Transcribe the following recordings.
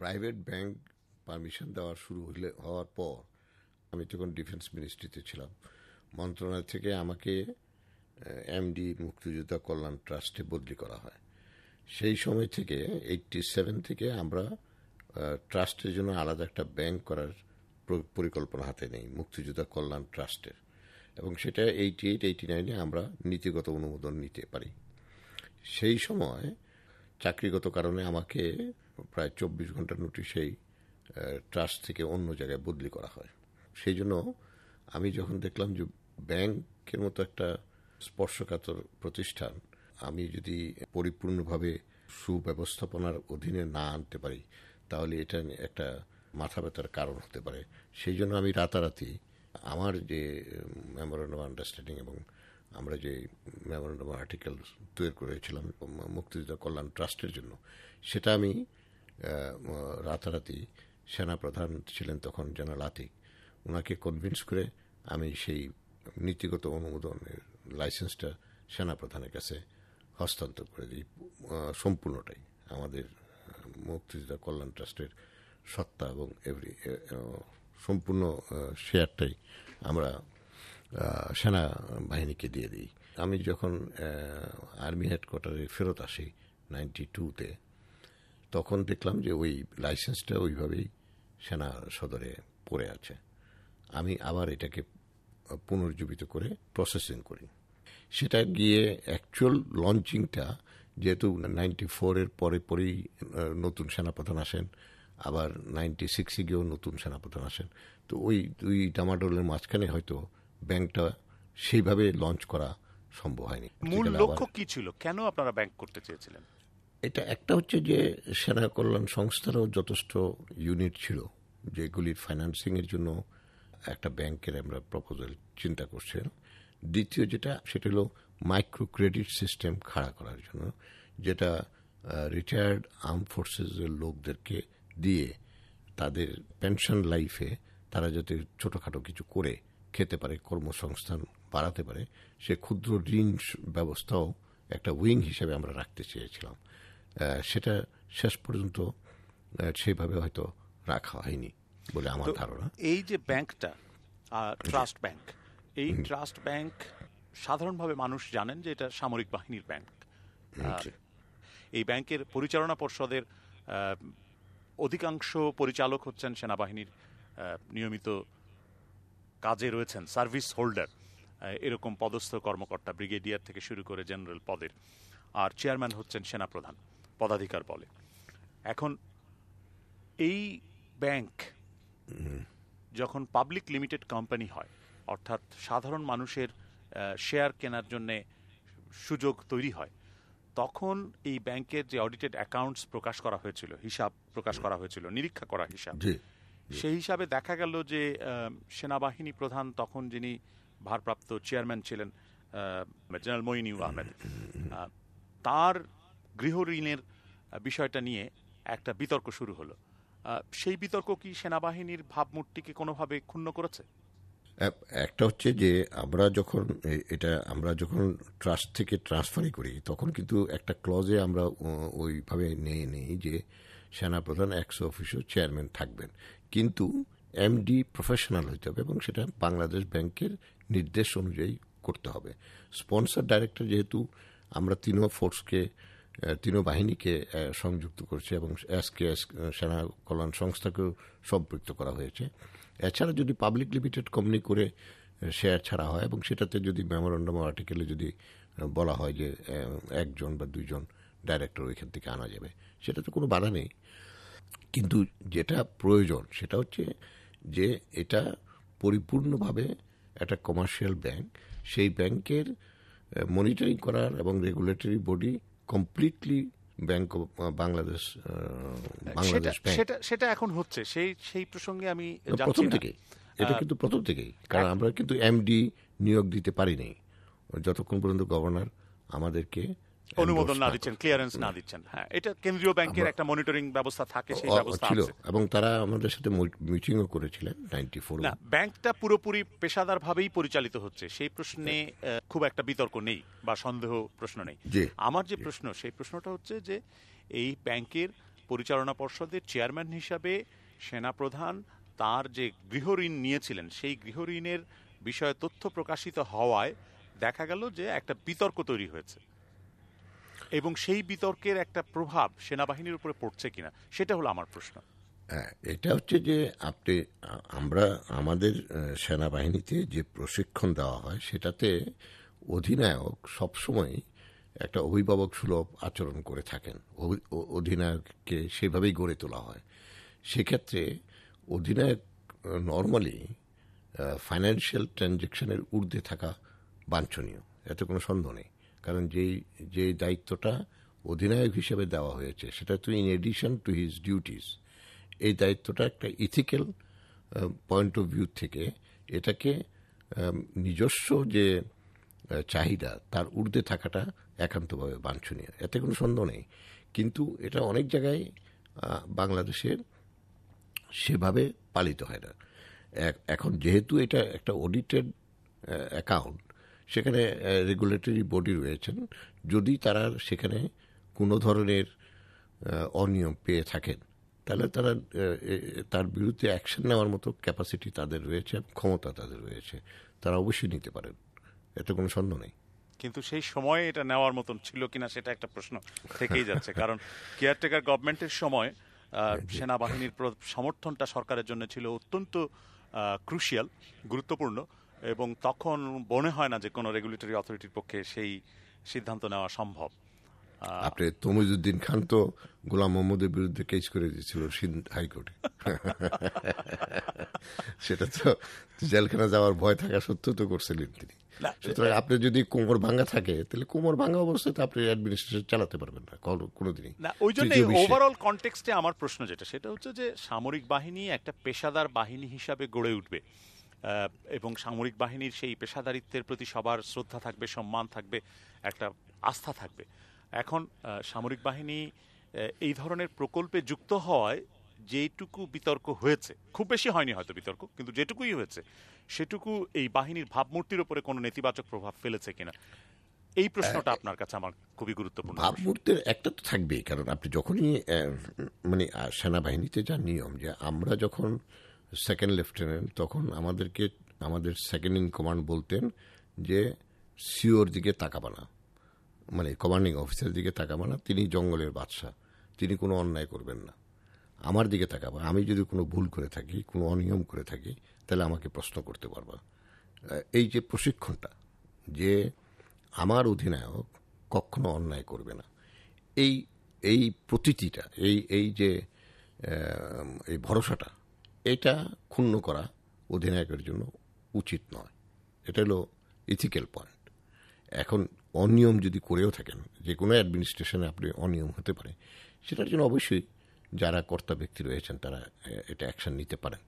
Private bank permission দেওয়া শুরু হলে হওয়ার পর আমি তখন ডিফেন্স মিনিস্ট্রিতে ছিলাম। মন্ত্রণালয় থেকে আমাকে এমডি মুক্তিযোদ্ধা কল্যাণ ট্রাস্টে বদলি করা হয়। সেই সময় থেকে এইটটি সেভেন থেকে আমরা ট্রাস্টের জন্য আলাদা একটা ব্যাংক করার পরিকল্পনা হাতে নেই, মুক্তিযোদ্ধা কল্যাণ ট্রাস্টের। এবং সেটা এইটি এইট এইটি নাইনে আমরা নীতিগত অনুমোদন নিতে পারি। সেই সময় চাকরিগত কারণে আমাকে প্রায় চব্বিশ ঘণ্টা নোটিশেই ট্রাস্ট থেকে অন্য জায়গায় বদলি করা হয়। সেই জন্য আমি যখন দেখলাম যে ব্যাংকের মতো একটা স্পর্শকাতর প্রতিষ্ঠান, আমি যদি পরিপূর্ণভাবে সুব্যবস্থাপনার অধীনে না আনতে পারি, তাহলে এটা একটা মাথা ব্যথার কারণ হতে পারে। সেই জন্য আমি রাতারাতি আমার যে মেমোরেন্ডাম আন্ডারস্ট্যান্ডিং এবং আমরা যে মেমোরেন্ডাম আর্টিকেল তৈরি করেছিলাম মুক্তিযোদ্ধা কল্যাণ ট্রাস্টের জন্য, সেটা আমি রাতারাতি সেনাপ্রধান ছিলেন তখন জেনারেল আতিক। ওনাকে কনভিন্স করে আমি সেই নীতিগত অনুমোদনের লাইসেন্সটা সেনাপ্রধানের কাছে হস্তান্তর করে দিই। সম্পূর্ণটাই। আমাদের মুক্তিযোদ্ধা কল্যাণ ট্রাস্টের সত্তা এবং এভরি সম্পূর্ণ শেয়ারটাই আমরা সেনা বাহিনীকে দিয়ে দিই। আমি যখন আর্মি হেডকোয়ার্টারে ফেরত আসি নাইনটি টুতে তখন দেখলাম যে ওই লাইসেন্সটা ওইভাবেই সেনা সদরে পড়ে আছে। আমি আবার এটাকে পুনর্জীবিত করে প্রসেসিং করি। সেটা গিয়ে অ্যাকচুয়াল লঞ্চিংটা যেহেতু নাইনটি ফোরের পরে পরেই নতুন সেনাপ্রধান আসেন আবার নাইনটি সিক্সে গিয়েও নতুন সেনাপ্রধান আসেন। তো ওই দুই ডামাডোলের মাঝখানে হয়তো ব্যাংকটা সেইভাবে লঞ্চ করা সম্ভব হয়নি। মূল লক্ষ্য কি ছিল? কেন আপনারা ব্যাংক করতে চেয়েছিলেন? এটা একটা হচ্ছে যে সেনা কল্যাণ সংস্থারও যথেষ্ট ইউনিট ছিল, যেগুলির ফাইন্যান্সিং এর জন্য একটা ব্যাংকের আমরা প্রপোজাল চিন্তা করছেন। দ্বিতীয় যেটা, সেটা হলো মাইক্রো ক্রেডিট সিস্টেম খাড়া করার জন্য, যেটা রিটায়ার্ড আর্ম ফোর্সেসের লোকদেরকে দিয়ে তাদের পেনশন লাইফে তারা যাতে ছোটখাটো কিছু করে খেতে পারে, কর্মসংস্থান বাড়াতে পারে, সে ক্ষুদ্র ঋণ ব্যবস্থাও একটা উইং হিসেবে আমরা রাখতে চেয়েছিলাম। সেটা শেষ পর্যন্ত সেইভাবে হয়তো রাখা হয়নি বলে আমার ধারণা। এই যে ব্যাংকটা ট্রাস্ট ব্যাংক এই ট্রাস্ট ব্যাংক সাধারণভাবে মানুষ জানেন যে এটা সামরিক বাহিনীর ব্যাংক। এই ব্যাংকের পরিচালনা পর্ষদের অধিকাংশ পরিচালক হচ্ছেন সেনাবাহিনীর নিয়মিত কাজে রয়েছেন সার্ভিস হোল্ডার এরকম পদস্থ কর্মকর্তা ব্রিগেডিয়ার থেকে শুরু করে জেনারেল পদের। আর চেয়ারম্যান হচ্ছেন সেনাপ্রধান। পদাধিকার বলে। এখন এই ব্যাংক যখন পাবলিক লিমিটেড কোম্পানি হয় অর্থাৎ সাধারণ মানুষের শেয়ার কেনার জন্যে সুযোগ তৈরি হয় তখন এই ব্যাংকের যে অডিটেড অ্যাকাউন্টস প্রকাশ করা হয়েছিল হিসাব প্রকাশ করা হয়েছিল নিরীক্ষা করা হিসাব সেই হিসাবে দেখা গেল যে সেনাবাহিনী প্রধান তখন যিনি ভারপ্রাপ্ত চেয়ারম্যান ছিলেন জেনারেল মইনিউ আহমেদ তার গৃহ ঋণের বিষয়টা নিয়ে একটা বিতর্ক শুরু হলো। সেই বিতর্ক কি সেনাবাহিনীর ভাবমূর্তিকে কোনোভাবে ক্ষুণ্ণ করেছে? একটা হচ্ছে যে আমরা যখন এটা আমরা যখন ট্রাস্ট থেকে ট্রান্সফারই করি, তখন কিন্তু একটা ক্লজে আমরা ওইভাবে নিয়ে নিই যে সেনাপ্রধান একশো অফিসও চেয়ারম্যান থাকবেন। কিন্তু এমডি প্রফেশনাল হইতে হবে এবং সেটা বাংলাদেশ ব্যাংকের নির্দেশ অনুযায়ী করতে হবে। স্পন্সর ডাইরেক্টর যেহেতু, আমরা তিনও ফোর্সকে বাহিনীকে সংযুক্ত করছি এবং এসকে সেনা কল্যাণ সংস্থাকেও সম্পৃক্ত করা হয়েছে। এছাড়া যদি পাবলিক লিমিটেড কোম্পানি করে শেয়ার ছাড়া হয় এবং সেটাতে যদি মেমোরেন্ডাম আর্টিকেলে যদি বলা হয় যে একজন বা দুইজন ডাইরেক্টর ওইখান থেকে আনা যাবে সেটা তো কোনো বাধা নেই। কিন্তু যেটা প্রয়োজন সেটা হচ্ছে যে এটা পরিপূর্ণভাবে একটা কমার্শিয়াল ব্যাংক সেই ব্যাংকের মনিটরিং করার এবং regulatory body completely bank Bangladesh Bangladesh সেটা সেটা এখন হচ্ছে। সেই সেই প্রসঙ্গে আমি প্রথম থেকেই। এটা কিন্তু প্রথম থেকেই। কারণ আমরা কিন্তু এমডি নিয়োগ দিতে পারিনি। যতক্ষণ পর্যন্ত গভর্নর আমাদেরকে অনুমোদন না দিচ্ছেন ক্লিয়ারেন্স না দিচ্ছেন। হ্যাঁ এটা কেন্দ্রীয় ব্যাংকের একটা মনিটরিং ব্যবস্থা থাকে সেই ব্যবস্থা ছিল। এবং তারা আমাদের সাথে মিটিংও করেছিলেন নাইনটি ফোর না ব্যাংকটা পুরোপুরি পেশাদার ভাবেই পরিচালিত হচ্ছে। সেই প্রশ্নে খুব একটা বিতর্ক নেই বা সন্দেহ প্রশ্ন নেই। আমার যে প্রশ্ন সেই প্রশ্নটা হচ্ছে যে এই ব্যাংকের পরিচালনা পর্ষদের চেয়ারম্যান হিসাবে সেনাপ্রধান তার যে গৃহঋণ নিয়েছিলেন সেই গৃহঋণের বিষয়ে তথ্য প্রকাশিত হওয়ায় দেখা গেল যে একটা বিতর্ক তৈরি হয়েছে। এবং সেই বিতর্কের একটা প্রভাব সেনাবাহিনীর উপরে পড়ছে কিনা, সেটা হলো আমার প্রশ্ন। হ্যাঁ এটা হচ্ছে যে আপনি, আমরা আমাদের সেনাবাহিনীতে যে প্রশিক্ষণ দেওয়া হয়, সেটাতে অধিনায়ক সবসময় একটা অভিভাবক সুলভ আচরণ করে থাকেন। অধিনায়ককে সেভাবেই গড়ে তোলা হয়। সেক্ষেত্রে অধিনায়ক নর্মালি ফাইন্যান্সিয়াল ট্রানজেকশনের ঊর্ধ্বে থাকা বাঞ্ছনীয়, এতে কোনো সন্দেহ নেই। কারণ যেই, যে দায়িত্বটা অধিনায়ক হিসেবে দেওয়া হয়েছে, সেটা তো in addition to his duties এই দায়িত্বটা একটা ইথিক্যাল পয়েন্ট অফ ভিউ থেকে এটাকে নিজস্ব যে চাহিদা, তার ঊর্ধ্বে থাকাটা একান্তভাবে বাঞ্ছনীয়। এতে কোনো সন্দেহ নেই। কিন্তু এটা অনেক জায়গায় বাংলাদেশের সেভাবে পালিত হয় না। এখন যেহেতু এটা একটা অডিটেড অ্যাকাউন্ট সেখানে রেগুলেটরি বডি রয়েছেন। যদি তারা সেখানে কোনো ধরনের অনিয়ম পেয়ে থাকেন তাহলে তারা তার বিরুদ্ধে অ্যাকশন নেওয়ার মতো ক্যাপাসিটি তাদের রয়েছে ক্ষমতা তাদের রয়েছে। তারা অবশ্যই নিতে পারেন। এতে কোনো সন্দেহ নেই। কিন্তু সেই সময়ে এটা নেওয়ার মতন ছিল কিনা সেটা একটা প্রশ্ন থেকেই যাচ্ছে। কারণ কেয়ারটেকার গভর্নমেন্টের সময় সেনাবাহিনীর সমর্থনটা সরকারের জন্য ছিল অত্যন্ত ক্রুশিয়াল গুরুত্বপূর্ণ। এবং তখন মনে হয় না যে কোনো রেগুলেটরি অথরিটির পক্ষে সেই সিদ্ধান্ত নেওয়া সম্ভব। আপনি তমিজুদ্দিন খান তো গোলাম মোহাম্মদের বিরুদ্ধে কেস করে দিয়েছিল হাইকোর্টে। সেটা তো জেলখানা যাওয়ার ভয় থাকা সত্ত্বেও তো করছিলেন তিনি। সুতরাং আপনি যদি কোমর ভাঙ্গা থাকে তাহলে কোমর ভাঙ্গা অবস্থায় আপনি অ্যাডমিনিস্ট্রেশন চালাতে পারবেন না কোনোদিনই। না ওই জন্য ওভারঅল কনটেক্সটে আমার প্রশ্ন যেটা সেটা হচ্ছে যে সামরিক বাহিনী একটা পেশাদার বাহিনী হিসাবে গড়ে উঠবে। এবং সামরিক বাহিনীর সেই পেশাদারিত্বের প্রতি সবার শ্রদ্ধা থাকবে সম্মান থাকবে একটা আস্থা থাকবে। এখন সামরিক বাহিনী এই ধরনের প্রকল্পে যুক্ত হওয়ায় যেটুকু বিতর্ক হয়েছে খুব বেশি হয়নি হয়তো বিতর্ক কিন্তু যেটুকুই হয়েছে সেটুকু এই বাহিনীর ভাবমূর্তির উপরে কোনো নেতিবাচক প্রভাব ফেলেছে কিনা? এই প্রশ্নটা আপনার কাছে আমার খুবই গুরুত্বপূর্ণ। ভাবমূর্তির একটা তো থাকবেই কারণ আপনি যখনই মানে সেনাবাহিনীতে যা নিয়ম যে আমরা যখন সেকেন্ড লেফটেন্যান্ট তখন আমাদেরকে, আমাদের সেকেন্ড ইন কমান্ড বলতেন যে, সিওর দিকে তাকাবা না। মানে কমান্ডিং অফিসারের দিকে তাকাবা না, তিনি জঙ্গলের বাদশাহ, তিনি কোনো অন্যায় করবেন না। আমার দিকে তাকাবা, আমি যদি কোনো ভুল করে থাকি, কোনো অনিয়ম করে থাকি, তাহলে আমাকে প্রশ্ন করতে পারবা। এই যে প্রশিক্ষণটা, যে আমার অধিনায়ক কখনো অন্যায় করবে না। এই এই প্রতীতিটা এই এই যে এই ভরসাটা এটা ক্ষুণ্ণ করা অধিনায়কের জন্য উচিত নয়। এটা হলো ইথিক্যাল পয়েন্ট এখন অনিয়ম যদি করেও থাকেন, যে কোনো অ্যাডমিনিস্ট্রেশনে আপনি অনিয়ম হতে পারে, সেটার জন্য অবশ্যই যারা কর্তা ব্যক্তি রয়েছেন, তারা এটা অ্যাকশন নিতে পারেন।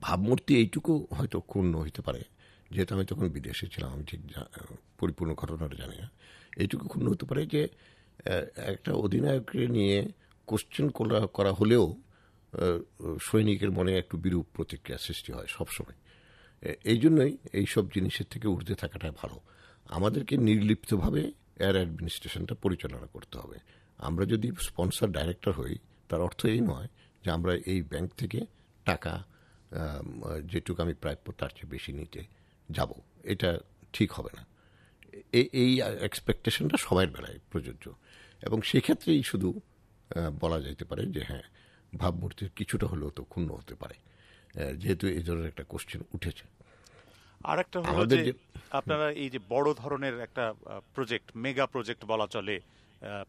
ভাবমূর্তি এইটুকু হয়তো ক্ষুণ্ণ হইতে পারে। যেহেতু আমি তখন বিদেশে ছিলাম, আমি ঠিক পরিপূর্ণ ঘটনাটা জানি না। এইটুকু ক্ষুণ্ণ হতে পারে যে একটা অধিনায়ককে নিয়ে কোশ্চেন করা করা হলেও সৈনিকের মনে একটু বিরূপ প্রতিক্রিয়া সৃষ্টি হয় সবসময়। এই জন্যই এইসব জিনিসের থেকে উঠতে থাকাটা ভালো। আমাদেরকে নির্লিপ্তভাবে এয়ার অ্যাডমিনিস্ট্রেশনটা পরিচালনা করতে হবে। আমরা যদি স্পন্সর ডাইরেক্টর হই, তার অর্থ এই নয় যে আমরা এই ব্যাংক থেকে টাকা যেটুকু আমি প্রাপ্য তার চেয়ে বেশি নিতে যাব। এটা ঠিক হবে না। এই এক্সপেকটেশনটা সবার বেলায় প্রযোজ্য। এবং সেক্ষেত্রেই শুধু বলা যাইতে পারে যে হ্যাঁ ভাবমূর্তির কিছুটা হলেও তো ক্ষুণ্ণ হতে পারে। যেহেতু এই ধরনের একটা কোশ্চেন উঠেছে। আর একটা হলো যে আপনারা এই যে বড় ধরনের একটা প্রজেক্ট মেগা প্রজেক্ট বলা চলে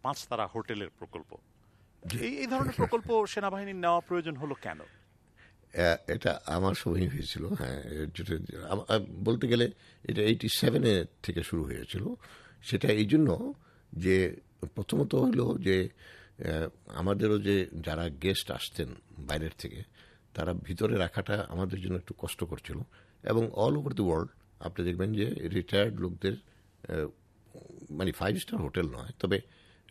পাঁচ তারা হোটেলের প্রকল্প। এই ধরনের প্রকল্প সেনাবাহিনীর নেওয়া প্রয়োজন হলো কেন? এটা আমার সময় হয়েছিল হ্যাঁ বলতে গেলে এটা এইটি সেভেনে থেকে শুরু হয়েছিল। সেটা এই জন্য যে প্রথমত হলো যে আমাদেরও যে যারা গেস্ট আসতেন বাইরের থেকে, তারা ভিতরে রাখাটা আমাদের জন্য একটু কষ্ট করছিল এবং অল ওভার দ্য ওয়ার্ল্ড আপনি দেখবেন যে রিটায়ার্ড লোকদের মানে ফাইভ স্টার হোটেল নয়, তবে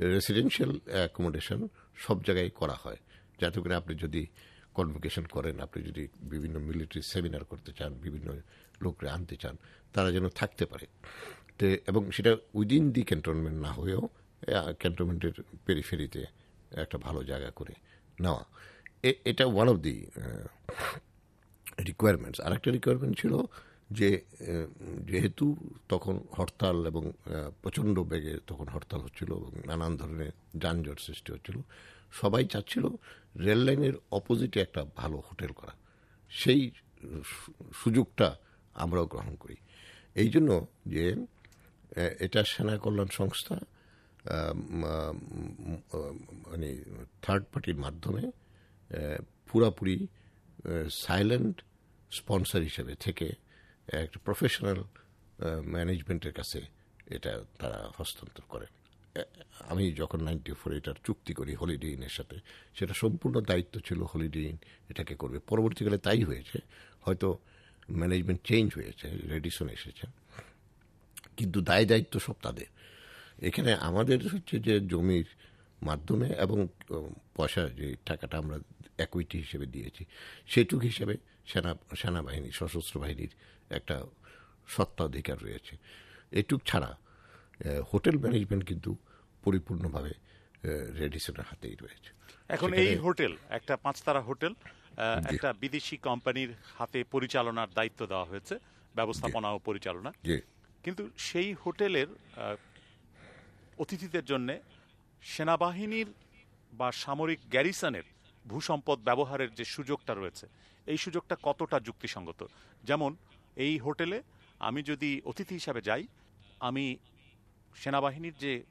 রেসিডেন্সিয়াল অ্যাকোমোডেশন সব জায়গায় করা হয়। যাতে করে আপনি যদি কনভোকেশন করেন, আপনি যদি বিভিন্ন মিলিটারি সেমিনার করতে চান, বিভিন্ন লোকরে আনতে চান, তারা যেন থাকতে পারে। তো, এবং সেটা উইদিন দি ক্যান্টনমেন্ট না হয়েও ক্যান্টনমেন্টের পেরিফেরিতে একটা ভালো জায়গা করে নেওয়া। এটা ওয়ান অফ দি রিকোয়ারমেন্টস আরেকটা রিকোয়ারমেন্ট ছিল যে যেহেতু তখন হরতাল এবং প্রচণ্ড বেগে তখন হরতাল হচ্ছিল এবং নানান ধরনের যানজট সৃষ্টি হচ্ছিল, সবাই চাচ্ছিল রেল লাইনের অপোজিটে একটা ভালো হোটেল করা। সেই সুযোগটা আমরাও গ্রহণ করি। এই জন্য যে এটা সেনা কল্যাণ সংস্থা মানে থার্ড পার্টির মাধ্যমে পুরাপুরি সাইলেন্ট স্পন্সর হিসেবে থেকে একটা প্রফেশনাল ম্যানেজমেন্টের কাছে এটা তারা হস্তান্তর করে। আমি যখন নাইনটি ফোর এটার চুক্তি করি হলিডে ইনের সাথে, সেটা সম্পূর্ণ দায়িত্ব ছিল হলিডে ইন এটাকে করবে। পরবর্তীকালে তাই হয়েছে, হয়তো ম্যানেজমেন্ট চেঞ্জ হয়েছে রেডিসন এসেছে, কিন্তু দায় দায়িত্ব সব তাদের। এখানে আমাদের হচ্ছে যে জমির মাধ্যমে এবং পয়সা যে টাকাটা আমরা একুইটি হিসেবে দিয়েছি সেটুক হিসেবে সেনা সেনাবাহিনী সশস্ত্র বাহিনীর একটা সত্ত্বাধিকার রয়েছে। এটুক ছাড়া হোটেল ম্যানেজমেন্ট কিন্তু পরিপূর্ণভাবে রেডিসনের হাতেই রয়েছে। এখন এই হোটেল একটা পাঁচতারা হোটেল একটা বিদেশি কোম্পানির হাতে পরিচালনার দায়িত্ব দেওয়া হয়েছে ব্যবস্থাপনা ও পরিচালনা। কিন্তু সেই হোটেলের অতিথিদের জন্য সেনাবাহিনীর বা সামরিক গ্যারিসনের ভূসম্পদ ব্যবহারের যে সুযোগটা রয়েছে এই সুযোগটা কতটা যুক্তিসঙ্গত? যেমন এই হোটেলে আমি যদি অতিথি হিসাবে যাই আমি সেনাবাহিনীর যে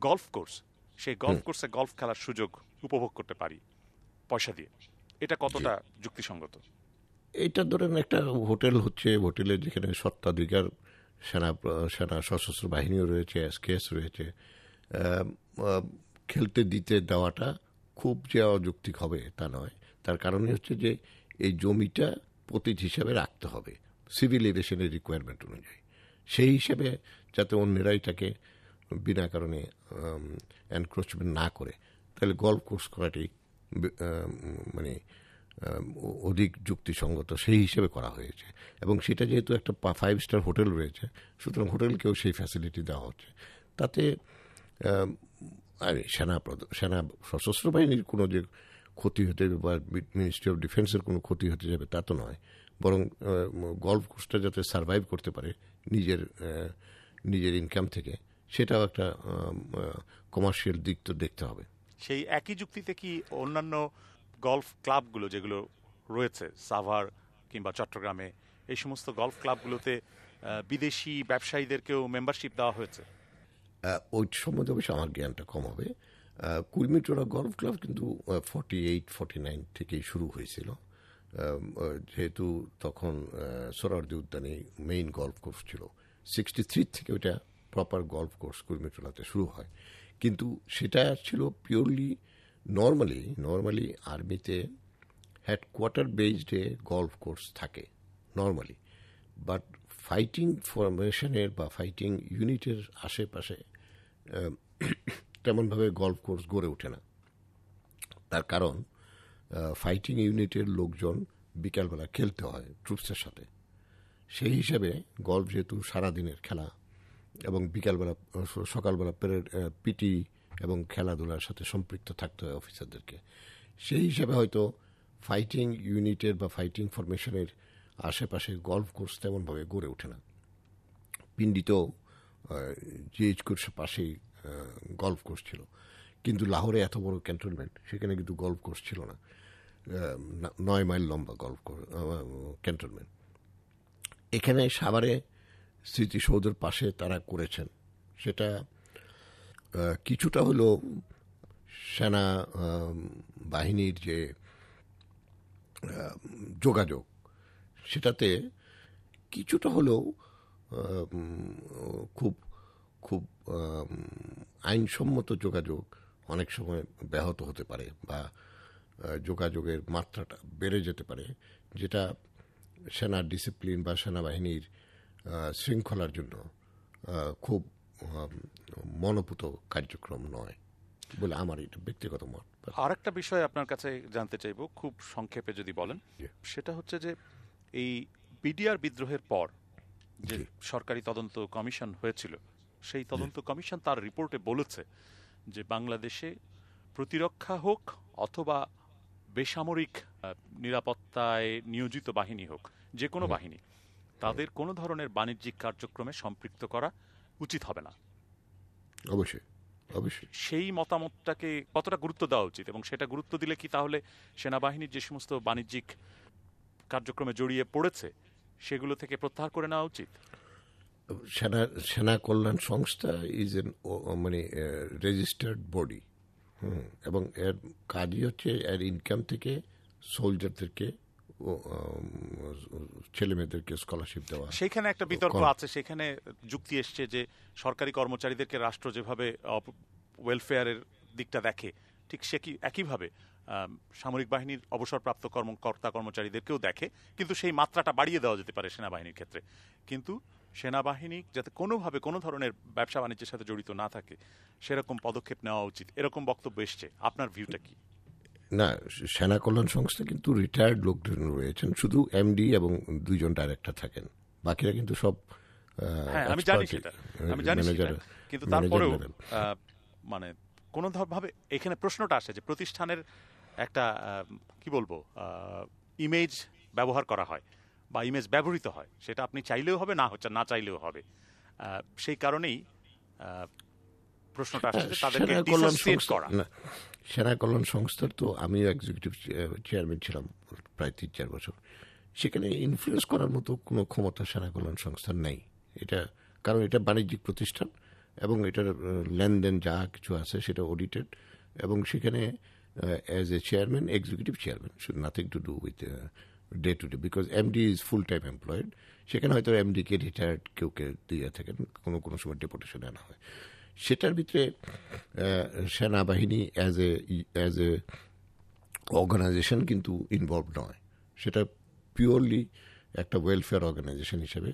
গলফ কোর্স সেই গলফ কোর্সে গলফ খেলার সুযোগ উপভোগ করতে পারি পয়সা দিয়ে। এটা কতটা যুক্তিসঙ্গত? এইটা ধরেন একটা হোটেল হচ্ছে হোটেলে যেখানে সত্ত্বাধিকার সেনা সেনা সশস্ত্র বাহিনীও রয়েছে এসকেএস রয়েছে। খেলতে দিতে দেওয়াটা খুব যে অযৌক্তিক হবে তা নয়। তার কারণে হচ্ছে যে এই জমিটা পতিত হিসাবে রাখতে হবে, সিভিল এভিয়েশনের রিকোয়ারমেন্ট অনুযায়ী। সেই হিসেবে যাতে অন্যেরা তাকে বিনা কারণে এনক্রোচমেন্ট না করে। তাহলে গল্ফ কোর্স করাটি মানে অধিক যুক্তিসঙ্গত সেই হিসেবে করা হয়েছে। এবং সেটা যেহেতু একটা ফাইভ স্টার হোটেল রয়েছে, সুতরাং হোটেলকেও সেই ফ্যাসিলিটি দেওয়া হচ্ছে। তাতে সেনা সেনা সশস্ত্র বাহিনীর কোনো যে ক্ষতি হতে বা মিনিস্ট্রি অফ ডিফেন্সের কোনো ক্ষতি হতে যাবে তা তো নয়। বরং গল্ফ কোর্সটা যাতে সার্ভাইভ করতে পারে নিজের নিজের ইনকাম থেকে, সেটাও একটা কমার্শিয়াল দিক তো দেখতে হবে। সেই একই যুক্তিতে কি অন্যান্য গলফ ক্লাবগুলো যেগুলো রয়েছে, সাভার কিংবা চট্টগ্রামে, এই সমস্ত গলফ ক্লাবগুলোতে বিদেশি ব্যবসায়ীদেরকেও মেম্বারশিপ দেওয়া হয়েছে। ওই সম্বন্ধে অবশ্য আমার জ্ঞানটা কম হবে। কুর্মিটোরা গলফ ক্লাব কিন্তু ফর্টি এইট ফর্টি নাইন থেকেই শুরু হয়েছিল। যেহেতু তখন সোরারদি উদ্যানে মেইন গলফ কোর্স ছিল। সিক্সটি থ্রি থেকে ওইটা প্রপার গলফ কোর্স কুর্মিটোলাতে শুরু হয়। কিন্তু সেটা ছিল পিওরলি নর্মালি নর্মালি আর্মিতে হেডকোয়ার্টার বেসডে গলফ কোর্স থাকে নর্মালি বাট ফাইটিং ফরমেশনের বা ফাইটিং ইউনিটের আশেপাশে তেমনভাবে গলফ কোর্স গড়ে ওঠে না। তার কারণ ফাইটিং ইউনিটের লোকজন বিকালবেলা খেলতে হয় ট্রুপসের সাথে। সেই হিসাবে গল্ফ যেহেতু সারাদিনের খেলা এবং বিকালবেলা সকালবেলা প্যারেড পিটি এবং খেলাধুলার সাথে সম্পৃক্ত থাকতে হয় অফিসারদেরকে। সেই হিসাবে হয়তো ফাইটিং ইউনিটের বা ফাইটিং ফরমেশনের আশেপাশে গল্ফ কোর্স তেমনভাবে গড়ে ওঠে না। পিন্ডিতেও জিএইচ কোর্সের পাশেই গল্ফ কোর্স ছিল। কিন্তু লাহোরে এত বড় ক্যান্টনমেন্ট সেখানে কিন্তু গল্ফ কোর্স ছিল না। নয় মাইল লম্বা গল্ফ ক্যান্টনমেন্ট এখানে সাভারে স্মৃতিসৌধের পাশে তারা করেছেন। সেটা কিছুটা হলো সেনা বাহিনীর যে যোগাযোগ, সেটাতে কিছুটা হলেও খুব খুব আইনসম্মত যোগাযোগ অনেক সময় ব্যাহত হতে পারে বা যোগাযোগের মাত্রাটা বেড়ে যেতে পারে, যেটা সেনার ডিসিপ্লিন বা সেনাবাহিনীর শৃঙ্খলার জন্য খুব মনোপুত কার্যক্রম নয় বলে আমার এটা ব্যক্তিগত মত। আর একটা বিষয় আপনার কাছে জানতে চাইব খুব সংক্ষেপে যদি বলেন। সেটা হচ্ছে যে এই বিডিআর বিদ্রোহের পর যে সরকারি তদন্ত কমিশন হয়েছিল সেই তদন্ত কমিশন তার রিপোর্টে বলেছে যে বাংলাদেশে প্রতিরক্ষা হোক অথবা বেসামরিক নিরাপত্তায় নিয়োজিত বাহিনী হোক যে কোনো বাহিনী তাদের কোনো ধরনের বাণিজ্যিক কার্যক্রমে সম্পৃক্ত করা উচিত হবে না। অবশ্যই অবশ্যই। সেই মতামতটাকে কতটা গুরুত্ব দেওয়া উচিত এবং সেটা গুরুত্ব দিলে কি তাহলে সেনাবাহিনীর যে সমস্ত বাণিজ্যিক কার্যক্রমে জড়িয়ে পড়েছে সেগুলো থেকে প্রত্যাহার করে নেওয়া উচিত? সেনা সেনা কল্যাণ সংস্থা ইজ এন মানে রেজিস্টার্ড বডি হুম এবং এর কাজই হচ্ছে এর ইনকাম থেকে সোলজারদেরকে ছেলে মেয়েদেরকে স্কলারশিপ দেওয়া। সেইখানে একটা বিতর্ক আছে সেখানে যুক্তি এসছে যে সরকারি কর্মচারীদেরকে রাষ্ট্র যেভাবে ওয়েলফেয়ারের দিকটা দেখে ঠিক সে কি একইভাবে সামরিক বাহিনীর অবসরপ্রাপ্ত কর্মকর্তা কর্মচারীদেরকেও দেখে কিন্তু সেই মাত্রাটা বাড়িয়ে দেওয়া যেতে পারে সেনাবাহিনীর ক্ষেত্রে। কিন্তু সেনাবাহিনী যাতে কোনোভাবে কোনো ধরনের ব্যবসা বাণিজ্যের সাথে জড়িত না থাকে সেরকম পদক্ষেপ নেওয়া উচিত। এরকম বক্তব্য এসছে। আপনার ভিউটা কি? না সেনা কল্যাণ সংস্থা কিন্তু রিটায়ার্ড লোকজন রয়েছেন। শুধু এমডি এবং দুইজন ডাইরেক্টর থাকেন। বাকিরা কিন্তু সব হ্যাঁ আমি জানি সেটা। আমি জানি সেটা। কিন্তু তারপরেও মানে কোনো ভাবে এখানে প্রশ্নটা আসে যে প্রতিষ্ঠানের একটা কি বলব ইমেজ ব্যবহার করা হয় বা ইমেজ ব্যবহৃত হয় সেটা আপনি চাইলেও হবে না হচ্ছে না চাইলেও হবে। সেই কারণেই প্রশ্নটা আসছে তাদেরকে সংস্থা করা। সেনা কল্যাণ সংস্থার তো আমিও এক্সিকিউটিভ চেয়ারম্যান ছিলাম প্রায় তিন চার বছর। সেখানে ইনফ্লুয়েন্স করার মতো কোনো ক্ষমতা সেনা কল্যাণ সংস্থার নেই। এটা, কারণ এটা বাণিজ্যিক প্রতিষ্ঠান এবং এটার লেনদেন যা কিছু আছে সেটা অডিটেড এবং সেখানে as a chairman executive chairman should nothing to do with day to day because MD is full time employed সেখানে হয়তো এমডিকে রিটায়ার্ড কেউ কেউ দিয়ে থাকেন, কোনো কোনো সময় ডেপুটেশনে আনা হয়। সেটার ভিতরে সেনাবাহিনী as a as a organisation কিন্তু ইনভলভ নয়। সেটা পিওরলি একটা ওয়েলফেয়ার অর্গানাইজেশন হিসেবে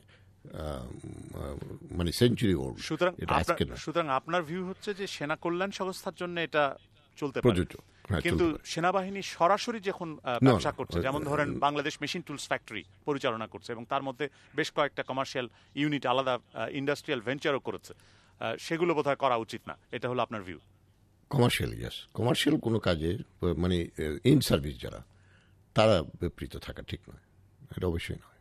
মানে সেঞ্চুরি ওল্ড সুতরাং সুতরাং আপনার ভিউ হচ্ছে যে সেনা কল্যাণ সংস্থার জন্য এটা চলতে পারে। প্রযোজ্য। হ্যাঁ, কিন্তু সেনাবাহিনী সরাসরি যখন ব্যবসা করছে যেমন ধরেন বাংলাদেশ মেশিন টুলস ফ্যাক্টরি পরিচালনা করছে এবং তার মধ্যে বেশ কয়েকটা কমার্শিয়াল ইউনিট আলাদা ইন্ডাস্ট্রিয়াল ভেঞ্চারও করেছে। সেগুলো বোধহয় করা উচিত না। এটা হলো আপনার ভিউ কমার্শিয়াল ইয়াস কমার্শিয়াল কোনো কাজে মানে ইন সার্ভিস যারা, তারা বিপরীত থাকা ঠিক নয়। এটা অবশ্যই নয়।